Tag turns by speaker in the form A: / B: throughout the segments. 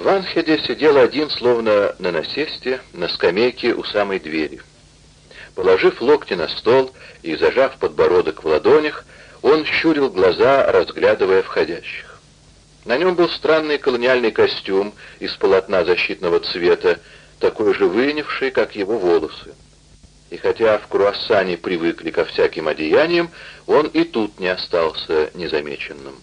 A: Ванхеде сидел один, словно на насесте, на скамейке у самой двери. Положив локти на стол и зажав подбородок в ладонях, он щурил глаза, разглядывая входящих. На нем был странный колониальный костюм из полотна защитного цвета, такой же вынявший, как его волосы. И хотя в круассане привыкли ко всяким одеяниям, он и тут не остался незамеченным.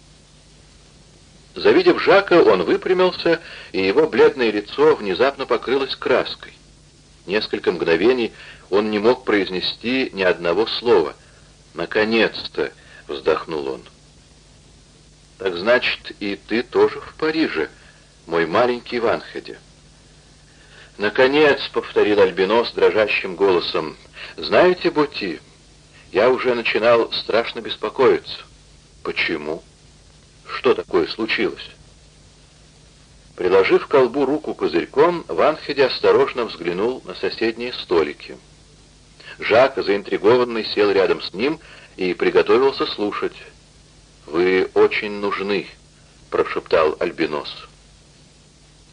A: Завидев Жака, он выпрямился, и его бледное лицо внезапно покрылось краской. Несколько мгновений он не мог произнести ни одного слова. «Наконец-то!» — вздохнул он. «Так значит, и ты тоже в Париже, мой маленький Ванхеде?» «Наконец!» — повторил Альбинос дрожащим голосом. «Знаете, Бути, я уже начинал страшно беспокоиться». «Почему?» Что такое случилось? Приложив к колбу руку козырьком, Ванхеди осторожно взглянул на соседние столики. Жак, заинтригованный, сел рядом с ним и приготовился слушать. «Вы очень нужны», — прошептал Альбинос.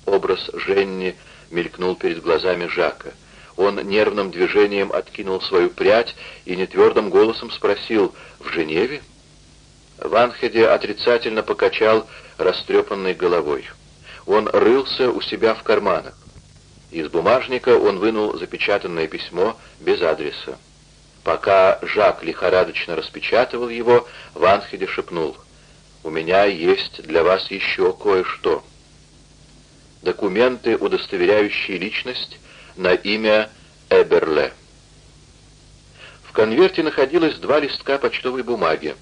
A: Образ Женни мелькнул перед глазами Жака. Он нервным движением откинул свою прядь и нетвердым голосом спросил «В Женеве?» Ванхеде отрицательно покачал растрепанной головой. Он рылся у себя в карманах. Из бумажника он вынул запечатанное письмо без адреса. Пока Жак лихорадочно распечатывал его, Ванхеде шепнул, «У меня есть для вас еще кое-что. Документы, удостоверяющие личность на имя Эберле». В конверте находилось два листка почтовой бумаги,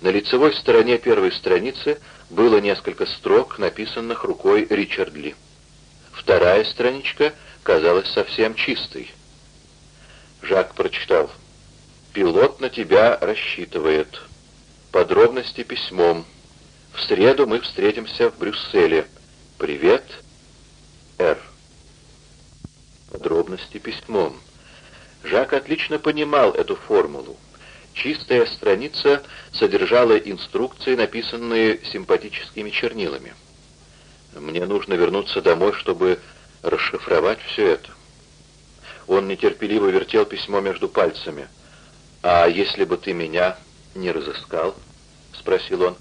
A: на лицевой стороне первой страницы было несколько строк, написанных рукой Ричардли. Вторая страничка казалась совсем чистой. Жак прочитал. «Пилот на тебя рассчитывает. Подробности письмом. В среду мы встретимся в Брюсселе. Привет, Р». Подробности письмом. Жак отлично понимал эту формулу. Чистая страница содержала инструкции, написанные симпатическими чернилами. Мне нужно вернуться домой, чтобы расшифровать все это. Он нетерпеливо вертел письмо между пальцами. «А если бы ты меня не разыскал?» — спросил он.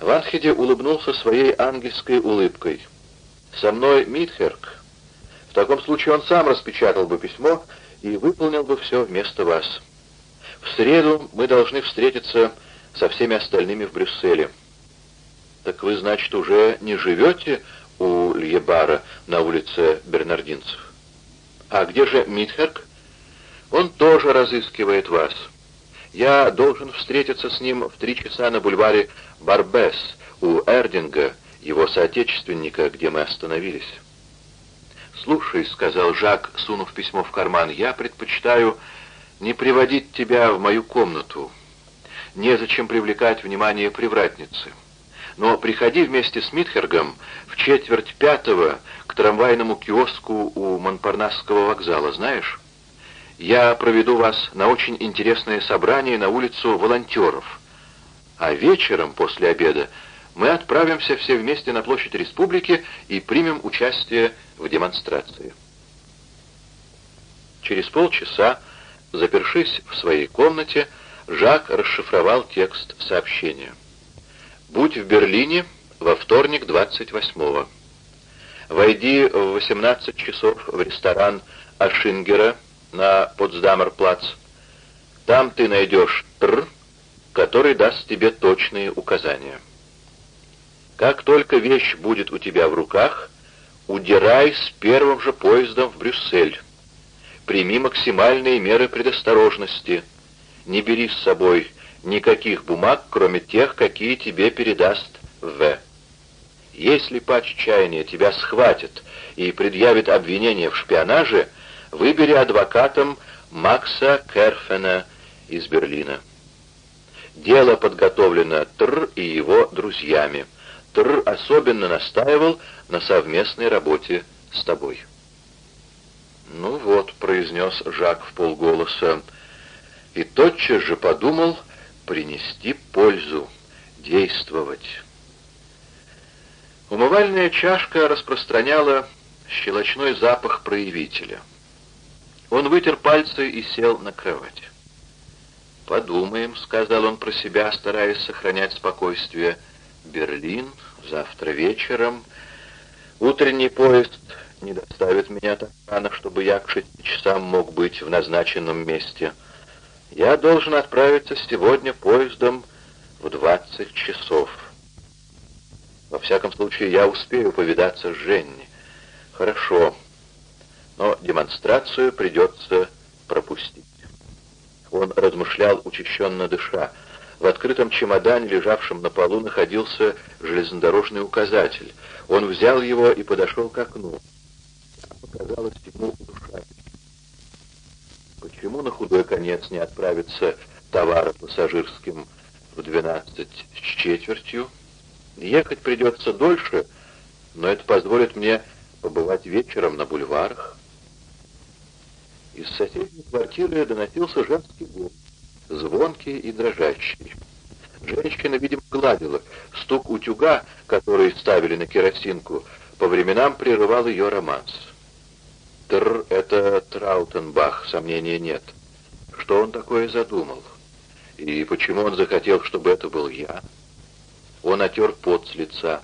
A: Ванхеде улыбнулся своей ангельской улыбкой. «Со мной Митхерк. В таком случае он сам распечатал бы письмо и выполнил бы все вместо вас». В среду мы должны встретиться со всеми остальными в Брюсселе. Так вы, значит, уже не живете у Льебара на улице Бернардинцев? А где же Митхерк? Он тоже разыскивает вас. Я должен встретиться с ним в три часа на бульваре Барбес у Эрдинга, его соотечественника, где мы остановились. «Слушай», — сказал Жак, сунув письмо в карман, — «я предпочитаю не приводить тебя в мою комнату. Незачем привлекать внимание привратницы. Но приходи вместе с Митхергом в четверть пятого к трамвайному киоску у Монпарнасского вокзала, знаешь? Я проведу вас на очень интересное собрание на улицу волонтеров. А вечером, после обеда, мы отправимся все вместе на площадь Республики и примем участие в демонстрации. Через полчаса Запершись в своей комнате, Жак расшифровал текст сообщения. «Будь в Берлине во вторник 28-го. Войди в 18 часов в ресторан Ашингера на Потсдамер-плац. Там ты найдешь Тр, который даст тебе точные указания. Как только вещь будет у тебя в руках, удирай с первым же поездом в Брюссель прими максимальные меры предосторожности. Не бери с собой никаких бумаг, кроме тех, какие тебе передаст В. Если по отчаянию тебя схватят и предъявят обвинение в шпионаже, выбери адвокатом Макса Керфена из Берлина. Дело подготовлено Тр и его друзьями. Тр особенно настаивал на совместной работе с тобой. «Ну вот», — произнес Жак в полголоса, и тотчас же подумал принести пользу, действовать. Умывальная чашка распространяла щелочной запах проявителя. Он вытер пальцы и сел на кровать. «Подумаем», — сказал он про себя, стараясь сохранять спокойствие. «Берлин, завтра вечером. Утренний поезд не доставит меня так рано, чтобы я к шести часам мог быть в назначенном месте. Я должен отправиться сегодня поездом в двадцать часов. Во всяком случае, я успею повидаться с Женни. Хорошо, но демонстрацию придется пропустить. Он размышлял, учащенно дыша. В открытом чемодане, лежавшем на полу, находился железнодорожный указатель. Он взял его и подошел к окну. Показалось ему удушающим. Почему на худой конец не отправиться товаропассажирским в двенадцать с четвертью? Ехать придется дольше, но это позволит мне побывать вечером на бульварах. Из соседней квартиры доносился женский голос, звонкий и дрожащий. Женщина, видимо, гладила. Стук утюга, который ставили на керосинку, по временам прерывал ее романс. Тр — это Траутенбах, сомнения нет. Что он такое задумал? И почему он захотел, чтобы это был я? Он отер пот с лица.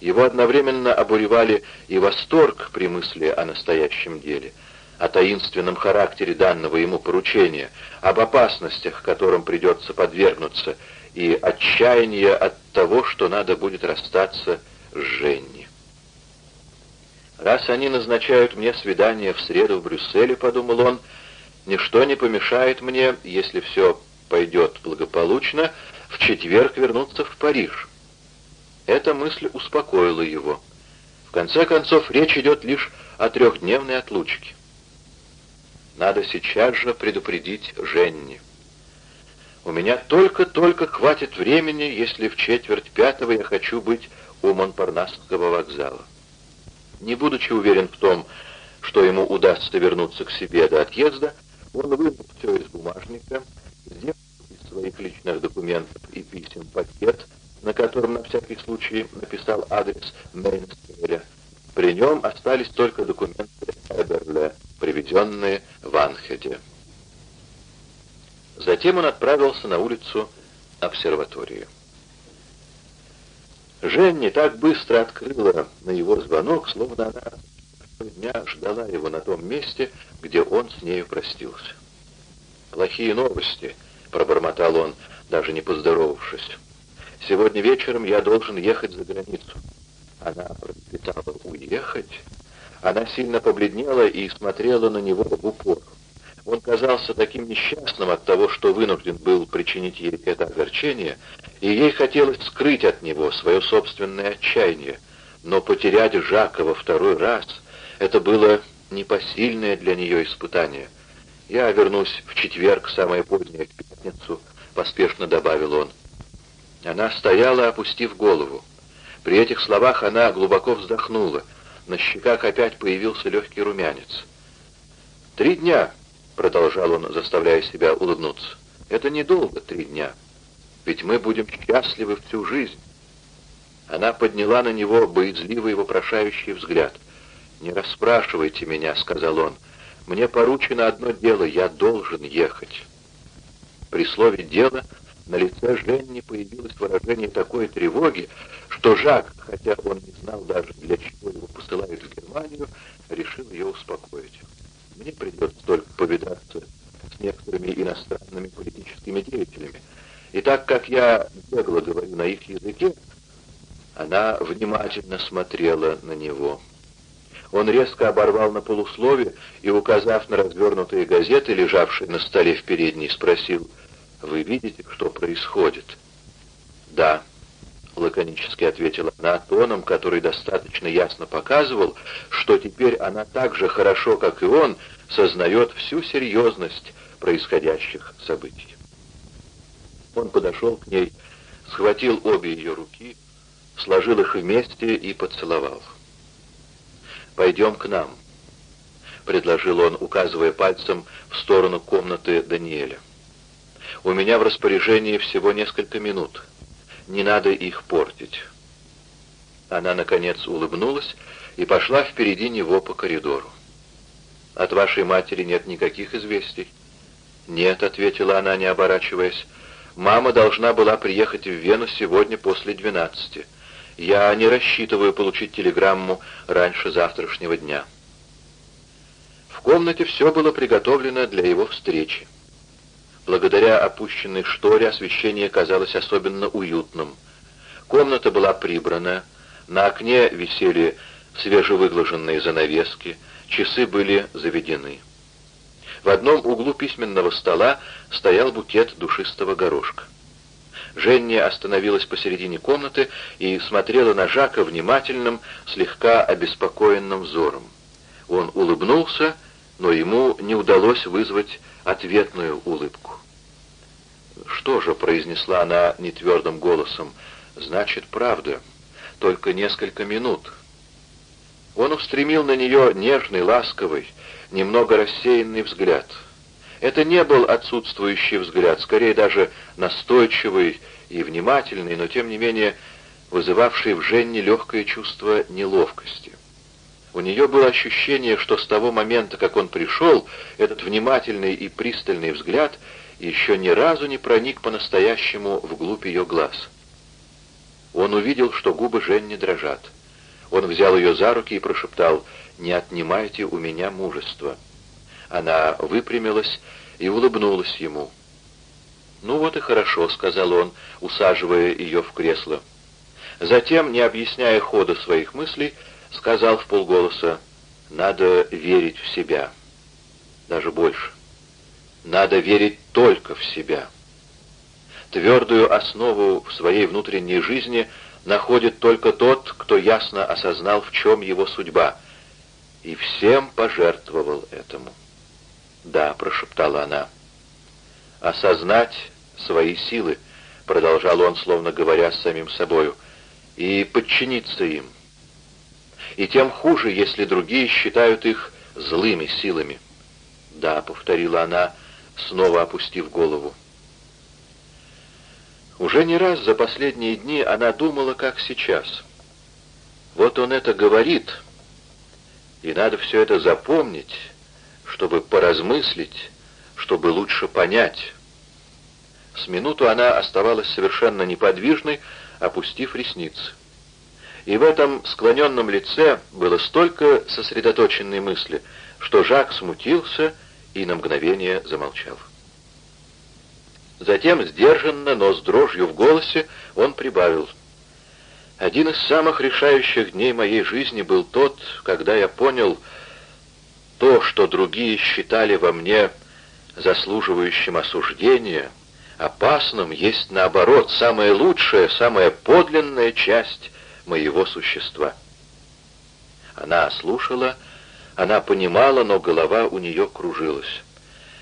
A: Его одновременно обуревали и восторг при мысли о настоящем деле — о таинственном характере данного ему поручения, об опасностях, которым придется подвергнуться, и отчаяние от того, что надо будет расстаться с Женни. «Раз они назначают мне свидание в среду в Брюсселе, — подумал он, — ничто не помешает мне, если все пойдет благополучно, в четверг вернуться в Париж». Эта мысль успокоила его. В конце концов, речь идет лишь о трехдневной отлучке. Надо сейчас же предупредить Женни. У меня только-только хватит времени, если в четверть пятого я хочу быть у Монпарнасского вокзала. Не будучи уверен в том, что ему удастся вернуться к себе до отъезда, он вынул все из бумажника, сделал из своих личных документов и писем пакет, на котором на всякий случай написал адрес Мейнстеля. При нем остались только документы Эберле, приведенные в Анхеде. Затем он отправился на улицу обсерватории. Женни так быстро открыла на его звонок, словно она дня ждала его на том месте, где он с нею простился. «Плохие новости», — пробормотал он, даже не поздоровавшись. «Сегодня вечером я должен ехать за границу». Она пролепетала «Уехать?» Она сильно побледнела и смотрела на него в упор. Он казался таким несчастным от того, что вынужден был причинить ей это огорчение, и ей хотелось скрыть от него свое собственное отчаяние. Но потерять Жака во второй раз — это было непосильное для нее испытание. «Я вернусь в четверг, самое позднее, в пятницу», — поспешно добавил он. Она стояла, опустив голову. При этих словах она глубоко вздохнула — на щеках опять появился легкий румянец. «Три дня», — продолжал он, заставляя себя улыбнуться, — «это недолго, три дня. Ведь мы будем счастливы всю жизнь». Она подняла на него боязливый вопрошающий взгляд. «Не расспрашивайте меня», — сказал он. «Мне поручено одно дело, я должен ехать». При слове «дело» на лице Женни появилось выражение такой тревоги, что Жак, хотя он не знал даже, для чего его посылают в Германию, решил ее успокоить. Мне придется только повидаться с некоторыми иностранными политическими деятелями. И так как я бегло говорю на их языке, она внимательно смотрела на него. Он резко оборвал на полуслове и, указав на развернутые газеты, лежавшие на столе в передней, спросил, «Вы видите, что происходит?» «Да», — лаконически ответила она тоном, который достаточно ясно показывал, что теперь она так же хорошо, как и он, сознает всю серьезность происходящих событий. Он подошел к ней, схватил обе ее руки, сложил их вместе и поцеловал. «Пойдем к нам», — предложил он, указывая пальцем в сторону комнаты Даниэля. «У меня в распоряжении всего несколько минут» не надо их портить. Она, наконец, улыбнулась и пошла впереди него по коридору. «От вашей матери нет никаких известий?» «Нет», — ответила она, не оборачиваясь. «Мама должна была приехать в Вену сегодня после двенадцати. Я не рассчитываю получить телеграмму раньше завтрашнего дня». В комнате все было приготовлено для его встречи. Благодаря опущенной шторе освещение казалось особенно уютным. Комната была прибрана, на окне висели свежевыглаженные занавески, часы были заведены. В одном углу письменного стола стоял букет душистого горошка. Женни остановилась посередине комнаты и смотрела на Жака внимательным, слегка обеспокоенным взором. Он улыбнулся, но ему не удалось вызвать ответную улыбку. «Что же?» — произнесла она нетвердым голосом. «Значит, правда. Только несколько минут». Он устремил на нее нежный, ласковый, немного рассеянный взгляд. Это не был отсутствующий взгляд, скорее даже настойчивый и внимательный, но тем не менее вызывавший в Женне легкое чувство неловкости. У нее было ощущение, что с того момента, как он пришел, этот внимательный и пристальный взгляд еще ни разу не проник по-настоящему вглубь ее глаз. Он увидел, что губы Женни дрожат. Он взял ее за руки и прошептал «Не отнимайте у меня мужество». Она выпрямилась и улыбнулась ему. «Ну вот и хорошо», — сказал он, усаживая ее в кресло. Затем, не объясняя хода своих мыслей, сказал в полголоса «Надо верить в себя». Даже больше. Надо верить только в себя. Твердую основу в своей внутренней жизни находит только тот, кто ясно осознал, в чем его судьба, и всем пожертвовал этому. «Да», — прошептала она. «Осознать свои силы», — продолжал он, словно говоря с самим собою, — «и подчиниться им. И тем хуже, если другие считают их злыми силами». «Да», — повторила она, снова опустив голову. Уже не раз за последние дни она думала, как сейчас. Вот он это говорит, и надо все это запомнить, чтобы поразмыслить, чтобы лучше понять. С минуту она оставалась совершенно неподвижной, опустив ресницы. И в этом склоненном лице было столько сосредоточенной мысли, что Жак смутился и на мгновение замолчал. Затем, сдержанно, но с дрожью в голосе, он прибавил. «Один из самых решающих дней моей жизни был тот, когда я понял то, что другие считали во мне заслуживающим осуждения, опасным, есть, наоборот, самая лучшая, самая подлинная часть моего существа». Она слушала, она понимала, но голова у нее кружилась.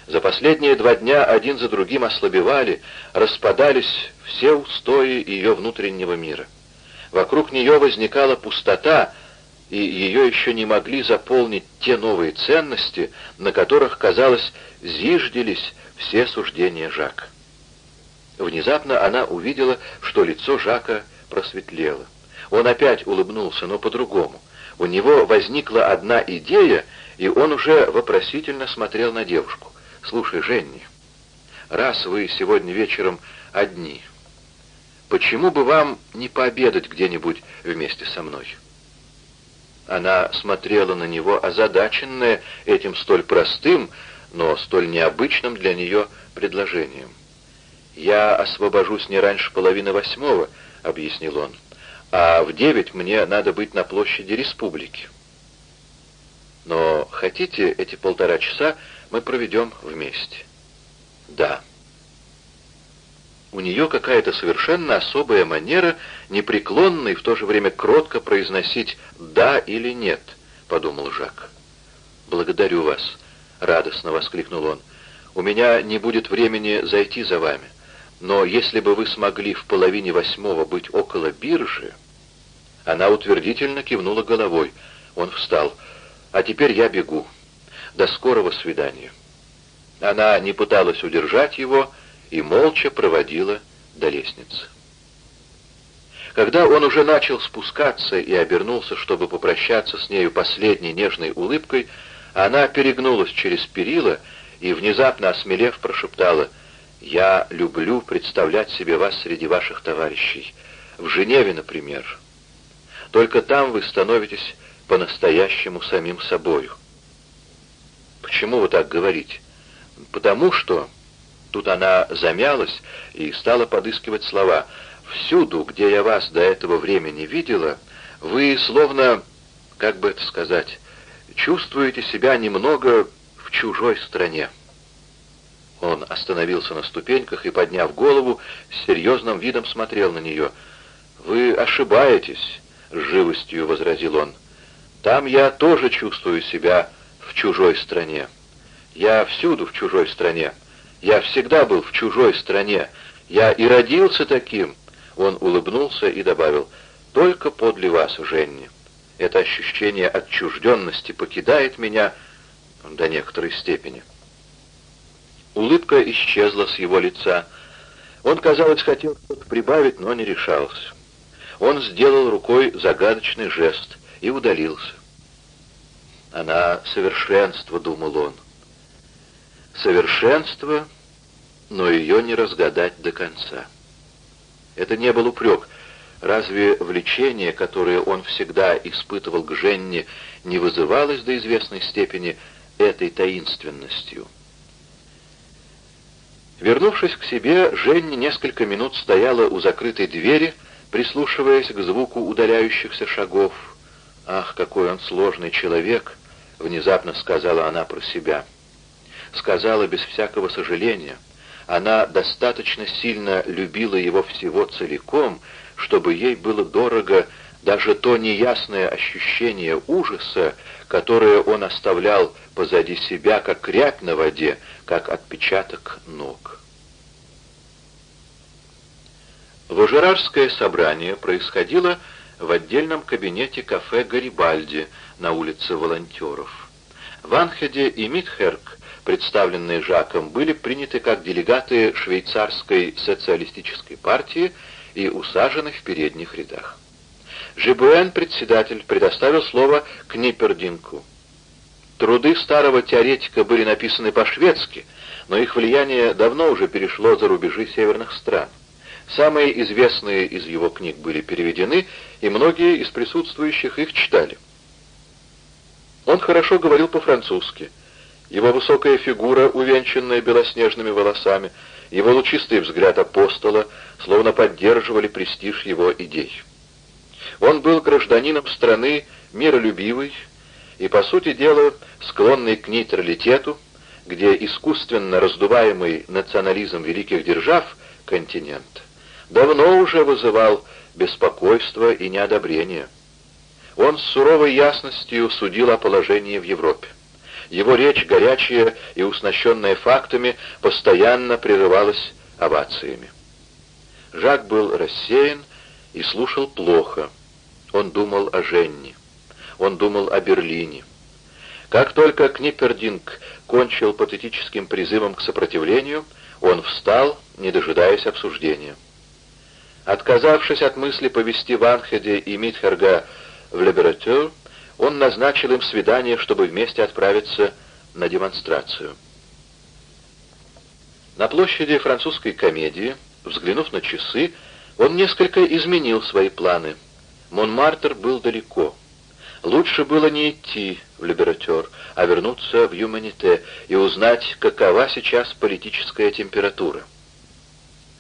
A: За последние два дня один за другим ослабевали, распадались все устои ее внутреннего мира. Вокруг нее возникала пустота, и ее еще не могли заполнить те новые ценности, на которых, казалось, зиждились все суждения Жака. Внезапно она увидела, что лицо Жака просветлело. Он опять улыбнулся, но по-другому. У него возникла одна идея, и он уже вопросительно смотрел на девушку. «Слушай, Женни, раз вы сегодня вечером одни, почему бы вам не пообедать где-нибудь вместе со мной?» Она смотрела на него, озадаченная этим столь простым, но столь необычным для нее предложением. «Я освобожусь не раньше половины восьмого», — объяснил он, «а в девять мне надо быть на площади республики». «Но хотите эти полтора часа мы проведем вместе. Да. У нее какая-то совершенно особая манера, непреклонно и в то же время кротко произносить «да» или «нет», — подумал Жак. «Благодарю вас», — радостно воскликнул он. «У меня не будет времени зайти за вами, но если бы вы смогли в половине восьмого быть около биржи...» Она утвердительно кивнула головой. Он встал. «А теперь я бегу». До скорого свидания. Она не пыталась удержать его и молча проводила до лестницы. Когда он уже начал спускаться и обернулся, чтобы попрощаться с нею последней нежной улыбкой, она перегнулась через перила и, внезапно осмелев, прошептала «Я люблю представлять себе вас среди ваших товарищей. В Женеве, например. Только там вы становитесь по-настоящему самим собою». «Почему вы так говорите?» «Потому что...» Тут она замялась и стала подыскивать слова. «Всюду, где я вас до этого времени видела, вы словно, как бы это сказать, чувствуете себя немного в чужой стране». Он остановился на ступеньках и, подняв голову, с серьезным видом смотрел на нее. «Вы ошибаетесь», — с живостью возразил он. «Там я тоже чувствую себя в чужой стране. Я всюду в чужой стране. Я всегда был в чужой стране. Я и родился таким». Он улыбнулся и добавил, «Только подле вас, Женни. Это ощущение отчужденности покидает меня до некоторой степени». Улыбка исчезла с его лица. Он, казалось, хотел что-то прибавить, но не решался. Он сделал рукой загадочный жест и удалился. «Она совершенство», — думал он. «Совершенство, но ее не разгадать до конца». Это не был упрек. Разве влечение, которое он всегда испытывал к Женне, не вызывалось до известной степени этой таинственностью? Вернувшись к себе, Женни несколько минут стояла у закрытой двери, прислушиваясь к звуку удаляющихся шагов. «Ах, какой он сложный человек!» — внезапно сказала она про себя. Сказала без всякого сожаления. Она достаточно сильно любила его всего целиком, чтобы ей было дорого даже то неясное ощущение ужаса, которое он оставлял позади себя, как рябь на воде, как отпечаток ног. Важерарское собрание происходило в отдельном кабинете кафе «Гарибальди» на улице Волонтеров. Ванхеде и Митхерк, представленные Жаком, были приняты как делегаты швейцарской социалистической партии и усажены в передних рядах. Жибуэн, председатель, предоставил слово Книпердинку. Труды старого теоретика были написаны по-шведски, но их влияние давно уже перешло за рубежи северных стран. Самые известные из его книг были переведены, и многие из присутствующих их читали. Он хорошо говорил по-французски. Его высокая фигура, увенчанная белоснежными волосами, его лучистый взгляд апостола словно поддерживали престиж его идей. Он был гражданином страны миролюбивой и, по сути дела, склонный к нейтралитету, где искусственно раздуваемый национализм великих держав континент давно уже вызывал беспокойство и неодобрение. Он с суровой ясностью судил о положении в Европе. Его речь, горячая и уснащенная фактами, постоянно прерывалась овациями. Жак был рассеян и слушал плохо. Он думал о Женне. Он думал о Берлине. Как только Книпердинг кончил патетическим призывом к сопротивлению, он встал, не дожидаясь обсуждения. Отказавшись от мысли повести Ванхеде и Митхерга в Лебератюр, он назначил им свидание, чтобы вместе отправиться на демонстрацию. На площади французской комедии, взглянув на часы, он несколько изменил свои планы — Монмартр был далеко. Лучше было не идти в Либератер, а вернуться в Юманите и узнать, какова сейчас политическая температура.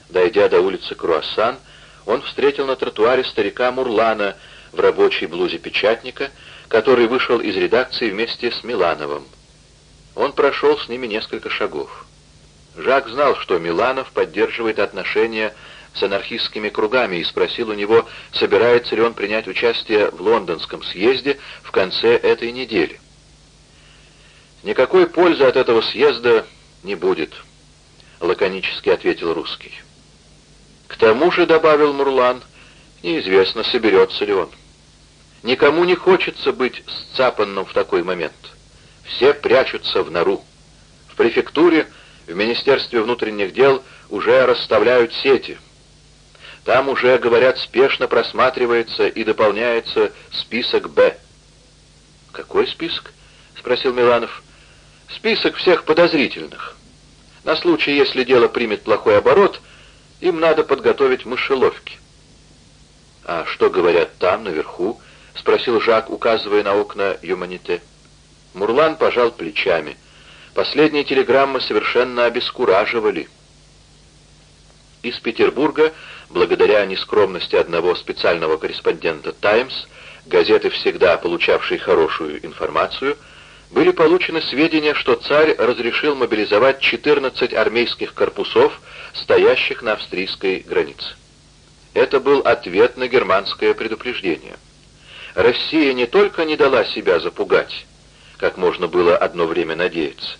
A: Дойдя до улицы Круассан, он встретил на тротуаре старика Мурлана в рабочей блузе печатника, который вышел из редакции вместе с Милановым. Он прошел с ними несколько шагов. Жак знал, что Миланов поддерживает отношения с анархистскими кругами и спросил у него, собирается ли он принять участие в лондонском съезде в конце этой недели. «Никакой пользы от этого съезда не будет», — лаконически ответил русский. «К тому же», — добавил Мурлан, — «неизвестно, соберется ли он. Никому не хочется быть сцапанным в такой момент. Все прячутся в нору. В префектуре, в Министерстве внутренних дел уже расставляют сети». Там уже, говорят, спешно просматривается и дополняется список «Б».
B: «Какой список?» — спросил Миланов.
A: «Список всех подозрительных. На случай, если дело примет плохой оборот, им надо подготовить мышеловки».
B: «А что говорят там, наверху?» — спросил Жак, указывая на окна Юманите.
A: Мурлан пожал плечами. Последние телеграммы совершенно обескураживали. Из Петербурга, благодаря нескромности одного специального корреспондента «Таймс», газеты, всегда получавшей хорошую информацию, были получены сведения, что царь разрешил мобилизовать 14 армейских корпусов, стоящих на австрийской границе. Это был ответ на германское предупреждение. Россия не только не дала себя запугать, как можно было одно время надеяться,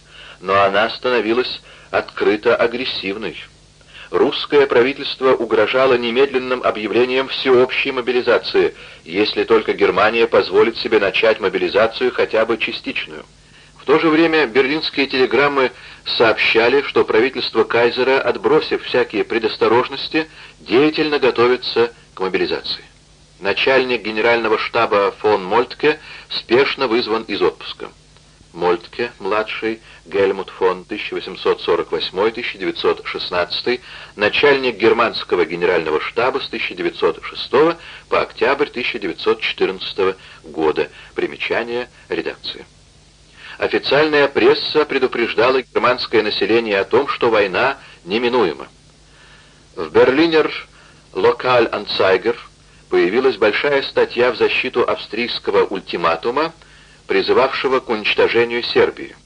A: но она становилась открыто агрессивной. Русское правительство угрожало немедленным объявлением всеобщей мобилизации, если только Германия позволит себе начать мобилизацию хотя бы частичную. В то же время берлинские телеграммы сообщали, что правительство Кайзера, отбросив всякие предосторожности, деятельно готовится к мобилизации. Начальник генерального штаба фон Мольтке спешно вызван из отпуска. Мольтке, младший, Гельмут фон 1848-1916, начальник германского генерального штаба с 1906 по октябрь 1914 года. Примечание редакции. Официальная пресса предупреждала германское население о том, что война неминуема. В Берлинер Локаль Анцайгер появилась большая статья в защиту австрийского ультиматума, призывавшего к уничтожению Сербии.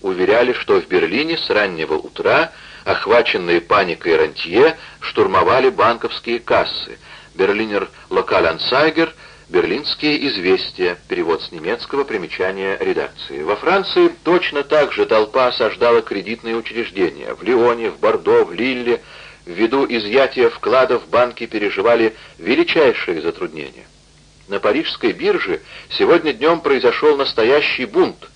A: Уверяли, что в Берлине с раннего утра, охваченные паникой рантье, штурмовали банковские кассы. Берлинер Локаль Ансайгер, Берлинские известия, перевод с немецкого, примечания редакции. Во Франции точно так же толпа осаждала кредитные учреждения. В Лионе, в Бордо, в Лилле, ввиду изъятия вкладов банки переживали величайшие затруднения. На парижской бирже сегодня днем произошел настоящий бунт.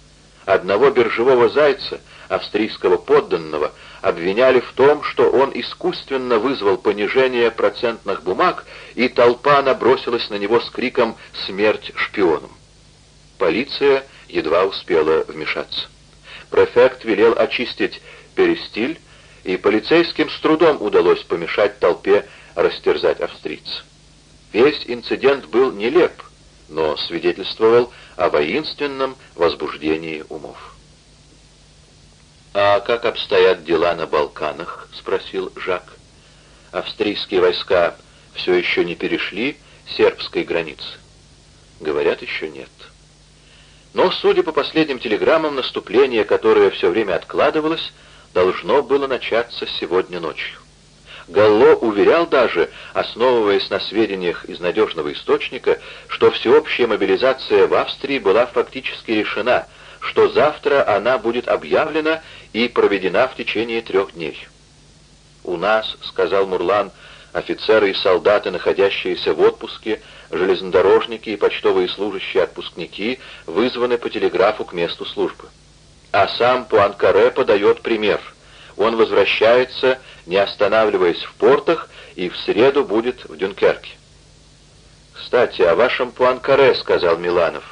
A: Одного биржевого зайца, австрийского подданного, обвиняли в том, что он искусственно вызвал понижение процентных бумаг, и толпа набросилась на него с криком «Смерть шпионам!». Полиция едва успела вмешаться. Префект велел очистить перестиль, и полицейским с трудом удалось помешать толпе растерзать австрийца. Весь инцидент был нелеп, но свидетельствовал о воинственном возбуждении умов. «А как обстоят дела на Балканах?» — спросил Жак. «Австрийские войска все еще не перешли сербской границы?» «Говорят, еще нет». Но, судя по последним телеграммам, наступление, которое все время откладывалось, должно было начаться сегодня ночью. Галло уверял даже, основываясь на сведениях из надежного источника, что всеобщая мобилизация в Австрии была фактически решена, что завтра она будет объявлена и проведена в течение трех дней. «У нас, — сказал Мурлан, — офицеры и солдаты, находящиеся в отпуске, железнодорожники и почтовые служащие отпускники вызваны по телеграфу к месту службы а сам Пуанкаре подает пример. Он возвращается, не останавливаясь в портах, и в среду будет в Дюнкерке. «Кстати, о вашем Пуанкаре», — сказал Миланов.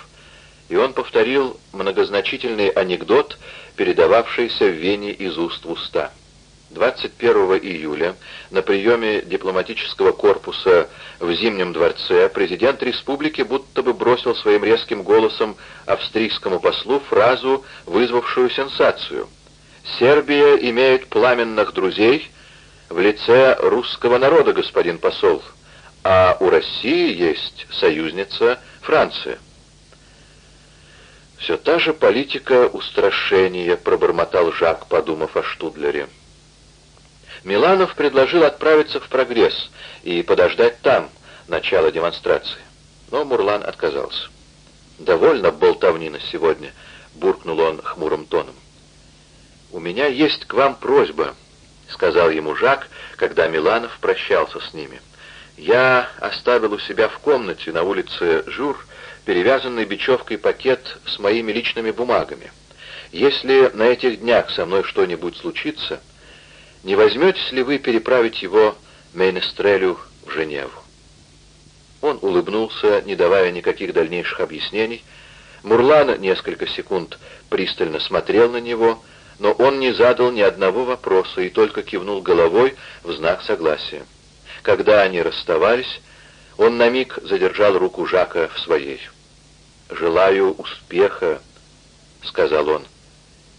A: И он повторил многозначительный анекдот, передававшийся в Вене из уст в уста. 21 июля на приеме дипломатического корпуса в Зимнем дворце президент республики будто бы бросил своим резким голосом австрийскому послу фразу, вызвавшую сенсацию. «Сербия имеет пламенных друзей в лице русского народа, господин посол, а у России есть союзница Франция». «Все та же политика устрашения», — пробормотал Жак, подумав о Штудлере. Миланов предложил отправиться в «Прогресс» и подождать там начала демонстрации. Но Мурлан отказался. «Довольно болтовни на сегодня», — буркнул он хмурым тоном. «У меня есть к вам просьба», — сказал ему Жак, когда Миланов прощался с ними. «Я оставил у себя в комнате на улице Жур перевязанный бечевкой пакет с моими личными бумагами. Если на этих днях со мной что-нибудь случится...» Не возьметесь ли вы переправить его Мейнестрелю в Женеву. Он улыбнулся, не давая никаких дальнейших объяснений. Мурлан несколько секунд пристально смотрел на него, но он не задал ни одного вопроса и только кивнул головой в знак согласия. Когда они расставались, он на миг задержал руку Жака в своей. «Желаю успеха», — сказал он.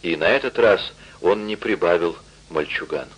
A: И на этот раз он не прибавил мальчуган.